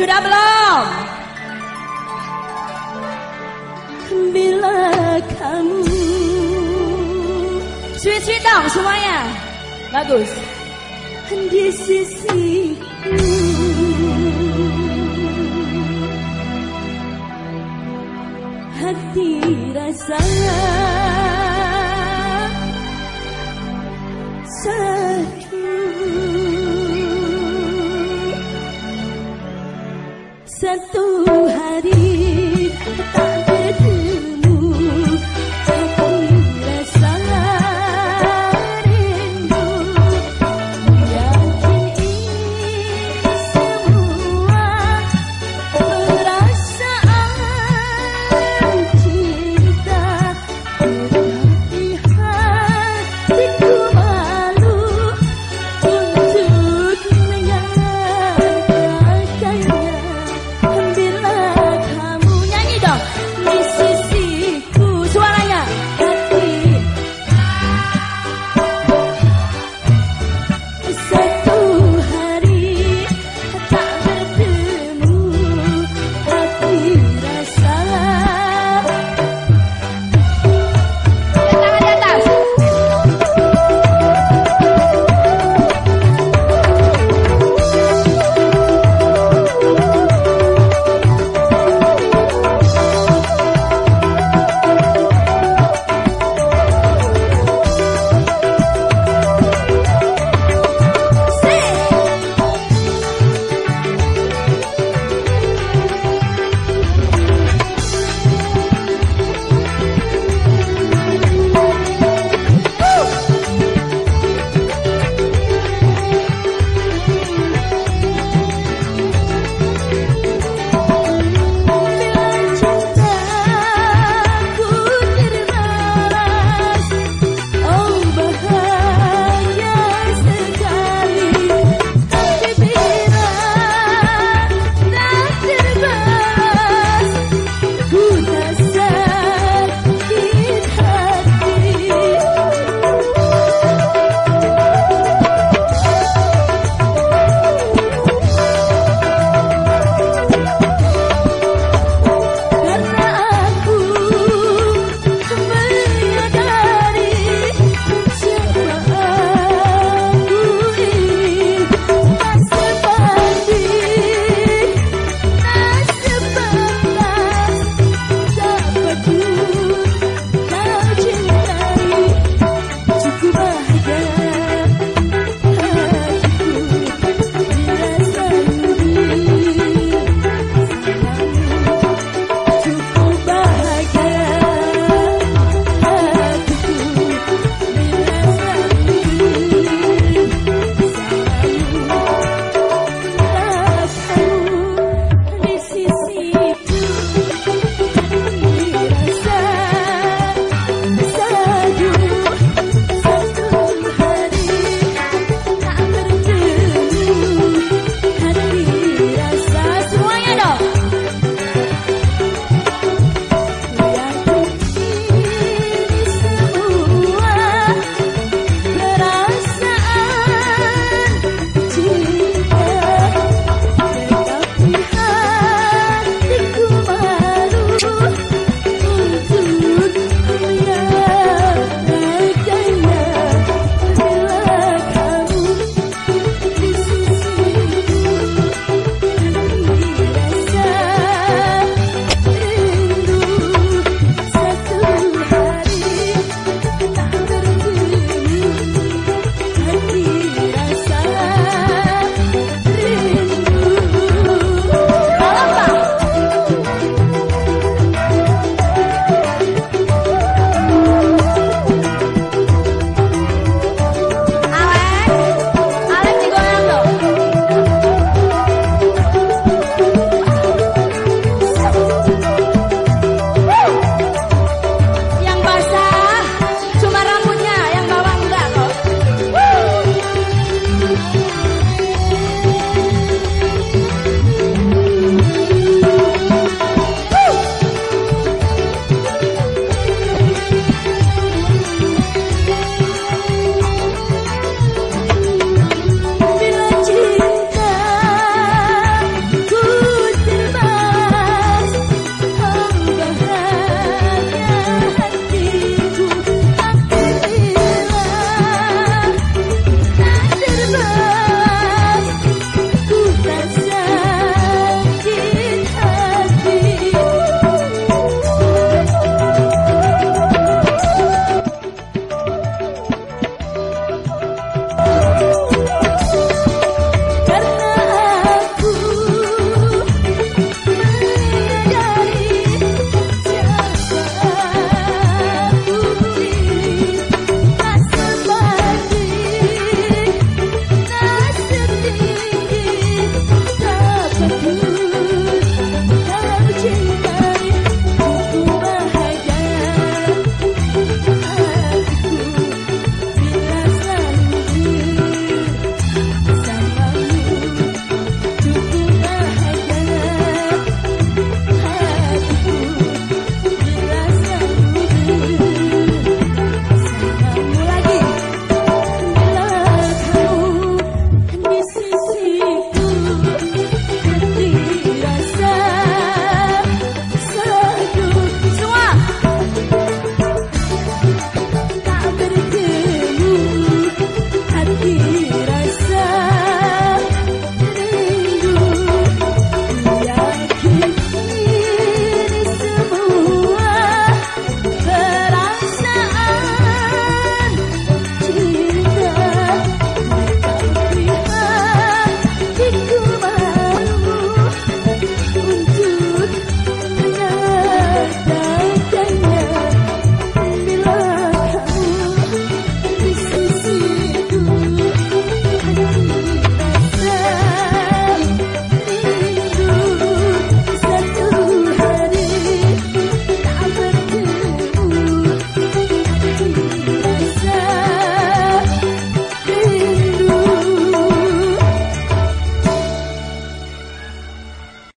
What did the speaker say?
Sudah belum? Bila kamu Sweet-sweet dong semuanya. Bagus. Di sisiku. Hati rasa tu